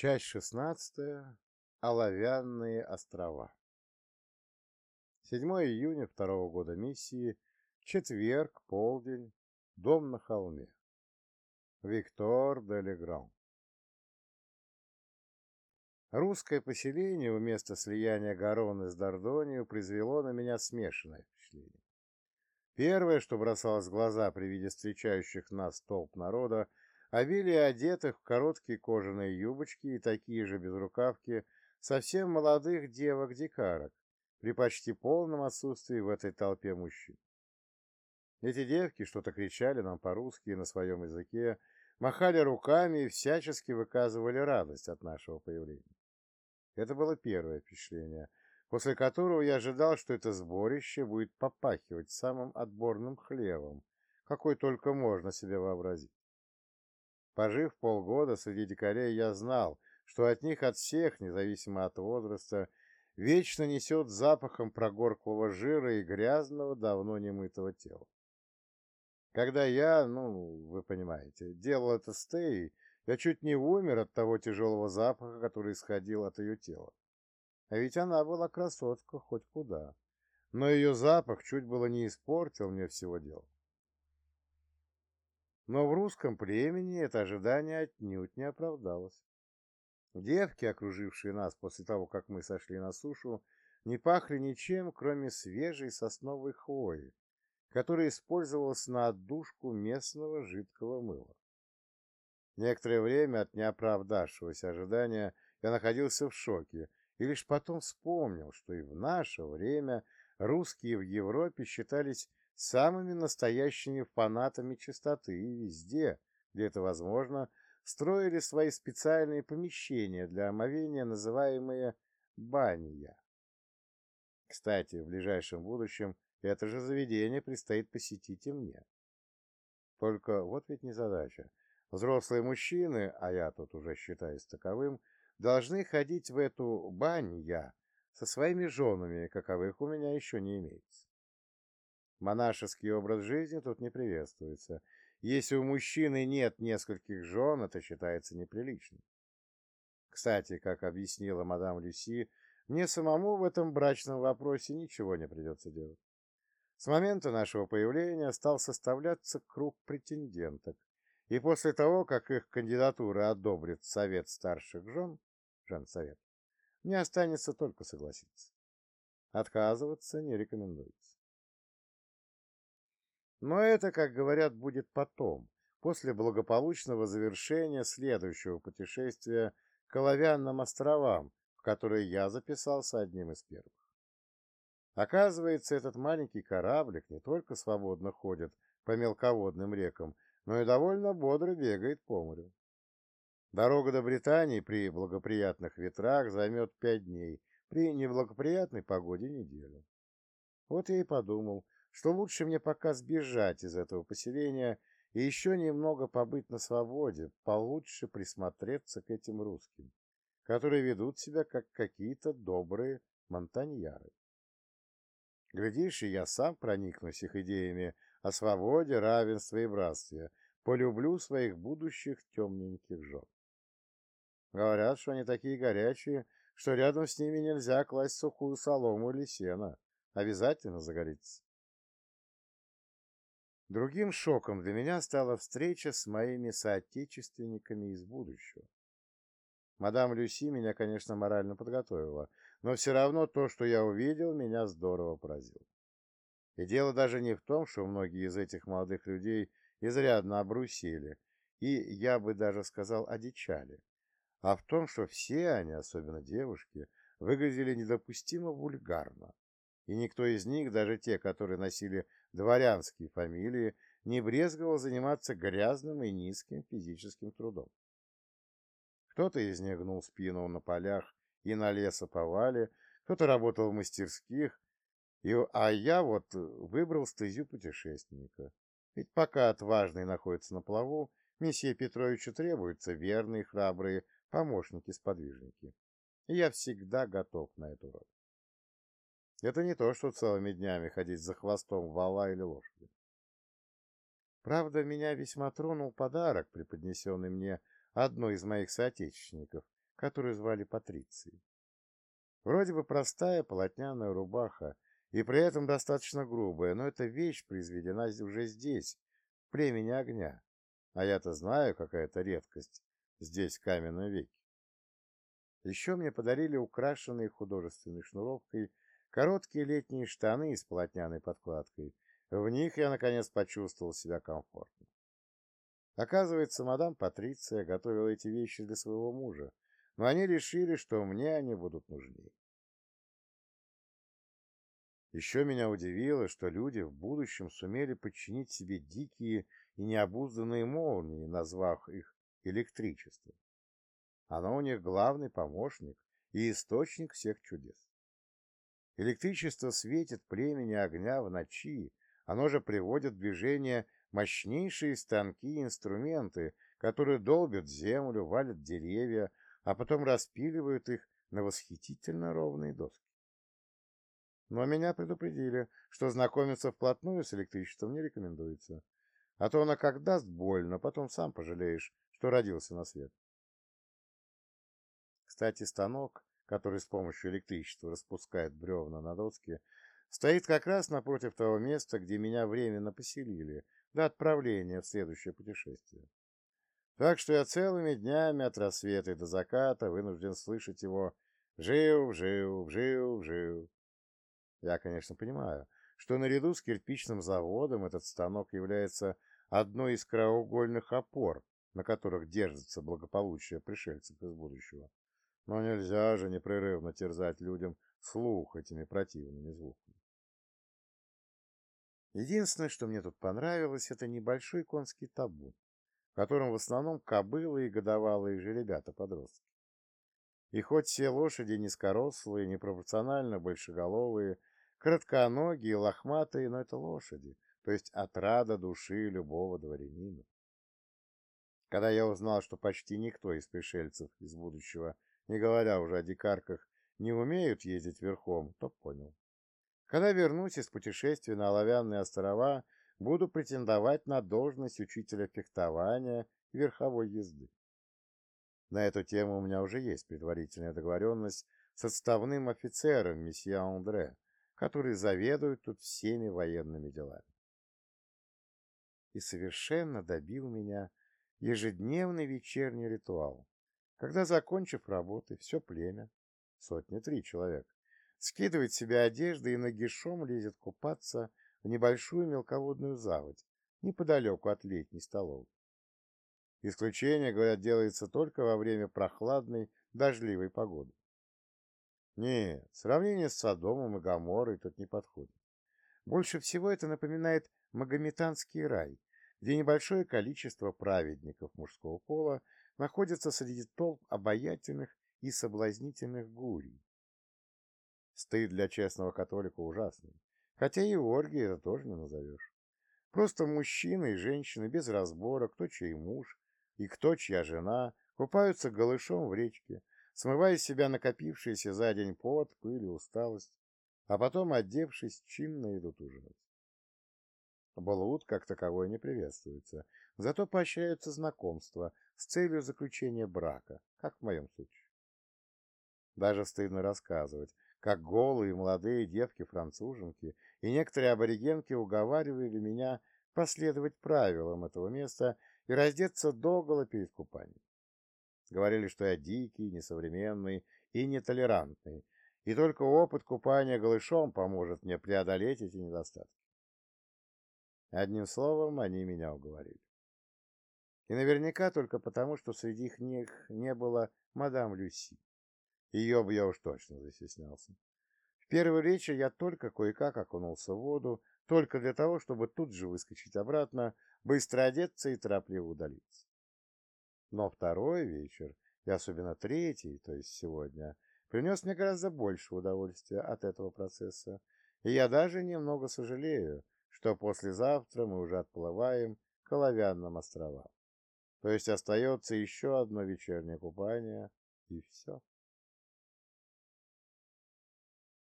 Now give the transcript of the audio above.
Часть шестнадцатая. Оловянные острова. 7 июня второго года миссии. Четверг, полдень. Дом на холме. Виктор де. Русское поселение у места слияния Гароны с Дордонию произвело на меня смешанное впечатление. Первое, что бросалось в глаза при виде встречающих нас толп народа, обилие одетых в короткие кожаные юбочки и такие же безрукавки совсем молодых девок-дикарок при почти полном отсутствии в этой толпе мужчин. Эти девки что-то кричали нам по-русски и на своем языке, махали руками и всячески выказывали радость от нашего появления. Это было первое впечатление, после которого я ожидал, что это сборище будет попахивать самым отборным хлебом, какой только можно себе вообразить. Пожив полгода среди дикарей, я знал, что от них от всех, независимо от возраста, вечно несет запахом прогорклого жира и грязного, давно немытого тела. Когда я, ну, вы понимаете, делал это с я чуть не умер от того тяжелого запаха, который исходил от ее тела. А ведь она была красотка хоть куда. Но ее запах чуть было не испортил мне всего дела. Но в русском племени это ожидание отнюдь не оправдалось. Девки, окружившие нас после того, как мы сошли на сушу, не пахли ничем, кроме свежей сосновой хвои, которая использовалась на отдушку местного жидкого мыла. Некоторое время от неоправдавшегося ожидания я находился в шоке и лишь потом вспомнил, что и в наше время русские в Европе считались самыми настоящими фанатами чистоты и везде, где это возможно, строили свои специальные помещения для омовения, называемые банья. Кстати, в ближайшем будущем это же заведение предстоит посетить и мне. Только вот ведь незадача. Взрослые мужчины, а я тут уже считаюсь таковым, должны ходить в эту банья со своими женами, каковых у меня еще не имеется. Монашеский образ жизни тут не приветствуется. Если у мужчины нет нескольких жен, это считается неприличным. Кстати, как объяснила мадам Люси, мне самому в этом брачном вопросе ничего не придется делать. С момента нашего появления стал составляться круг претенденток, и после того, как их кандидатуры одобрит Совет старших жен, женсовет, мне останется только согласиться. Отказываться не рекомендуется. Но это, как говорят, будет потом, после благополучного завершения следующего путешествия к Оловянным островам, в которые я записался одним из первых. Оказывается, этот маленький кораблик не только свободно ходит по мелководным рекам, но и довольно бодро бегает по морю. Дорога до Британии при благоприятных ветрах займет пять дней, при неблагоприятной погоде неделю. Вот я и подумал, что лучше мне пока сбежать из этого поселения и еще немного побыть на свободе, получше присмотреться к этим русским, которые ведут себя как какие-то добрые монтаньяры. Глядишь, и я сам проникнусь их идеями о свободе, равенстве и братстве, полюблю своих будущих темненьких жен. Говорят, что они такие горячие, что рядом с ними нельзя класть сухую солому или сено. Обязательно загорится. Другим шоком для меня стала встреча с моими соотечественниками из будущего. Мадам Люси меня, конечно, морально подготовила, но все равно то, что я увидел, меня здорово поразило. И дело даже не в том, что многие из этих молодых людей изрядно обрусели, и, я бы даже сказал, одичали, а в том, что все они, особенно девушки, выглядели недопустимо вульгарно, и никто из них, даже те, которые носили дворянские фамилии, не брезговал заниматься грязным и низким физическим трудом. Кто-то из них гнул спину на полях и на лесоповале, кто-то работал в мастерских, и, а я вот выбрал стезю путешественника. Ведь пока отважный находится на плаву, месье Петровичу требуются верные, храбрые помощники-сподвижники. Я всегда готов на эту роль. Это не то, что целыми днями ходить за хвостом вала или лошади. Правда, меня весьма тронул подарок, преподнесенный мне одной из моих соотечественников, которую звали Патрицией. Вроде бы простая полотняная рубаха, и при этом достаточно грубая, но эта вещь произведена уже здесь, в племени огня. А я-то знаю, какая это редкость здесь, в каменном веке. Еще мне подарили украшенные художественной шнуровкой короткие летние штаны с полотняной подкладкой. В них я, наконец, почувствовал себя комфортно. Оказывается, мадам Патриция готовила эти вещи для своего мужа, но они решили, что мне они будут нужнее. Еще меня удивило, что люди в будущем сумели подчинить себе дикие и необузданные молнии, назвав их электричеством. Оно у них главный помощник и источник всех чудес. Электричество светит племени огня в ночи, оно же приводит в движение мощнейшие станки и инструменты, которые долбят землю, валят деревья, а потом распиливают их на восхитительно ровные доски. Но меня предупредили, что знакомиться вплотную с электричеством не рекомендуется, а то оно как даст больно, потом сам пожалеешь, что родился на свет. Кстати, станок, который с помощью электричества распускает бревна на доске, стоит как раз напротив того места, где меня временно поселили, до отправления в следующее путешествие. Так что я целыми днями от рассвета до заката вынужден слышать его «жив, жив, жив, жив». Я, конечно, понимаю, что наряду с кирпичным заводом этот станок является одной из краеугольных опор, на которых держится благополучие пришельцев из будущего. Но нельзя же непрерывно терзать людям слух этими противными звуками. Единственное, что мне тут понравилось, это небольшой конский табун, в котором в основном кобылы и годовалые же ребята-подростки. И хоть все лошади низкорослые, непропорционально большеголовые, кратконогие, лохматые, но это лошади, то есть отрада души любого дворянина. Когда я узнал, что почти никто из пришельцев из будущего, не говоря уже о дикарках, не умеют ездить верхом, то понял. Когда вернусь из путешествия на Оловянные острова, буду претендовать на должность учителя фехтования и верховой езды. На эту тему у меня уже есть предварительная договоренность с отставным офицером месье Андре, который заведует тут всеми военными делами. И совершенно добил меня ежедневный вечерний ритуал, когда, закончив работы, все племя, сотни три человек, скидывает себе одежды и нагишом лезет купаться в небольшую мелководную заводь неподалеку от летней столовой. Исключение, говорят, делается только во время прохладной, дождливой погоды. Нет, сравнение с Содомом и Гоморрой тут не подходит. Больше всего это напоминает Магометанский рай, где небольшое количество праведников мужского пола находится среди толп обаятельных и соблазнительных гурий, Стыд для честного католика ужасный. Хотя и оргии это тоже не назовешь. Просто мужчины и женщины без разбора, кто чей муж и кто чья жена, купаются голышом в речке, смывая с себя накопившийся за день пот, пыль и усталость, а потом, одевшись, чинно идут ужинать. Блуд как таковой не приветствуется, зато поощряются знакомства с целью заключения брака, как в моем случае. Даже стыдно рассказывать, как голые молодые девки-француженки и некоторые аборигенки уговаривали меня последовать правилам этого места и раздеться догола перед купанием. Говорили, что я дикий, несовременный и нетолерантный, и только опыт купания голышом поможет мне преодолеть эти недостатки. Одним словом, они меня уговорили. И наверняка только потому, что среди них не было мадам Люси. Ее бы я уж точно застеснялся. В первую вечер я только кое-как окунулся в воду, только для того, чтобы тут же выскочить обратно, быстро одеться и торопливо удалиться. Но второй вечер, и особенно третий, то есть сегодня, принес мне гораздо больше удовольствия от этого процесса, и я даже немного сожалею, что послезавтра мы уже отплываем к Оловянным островам. То есть остается еще одно вечернее купание, и все.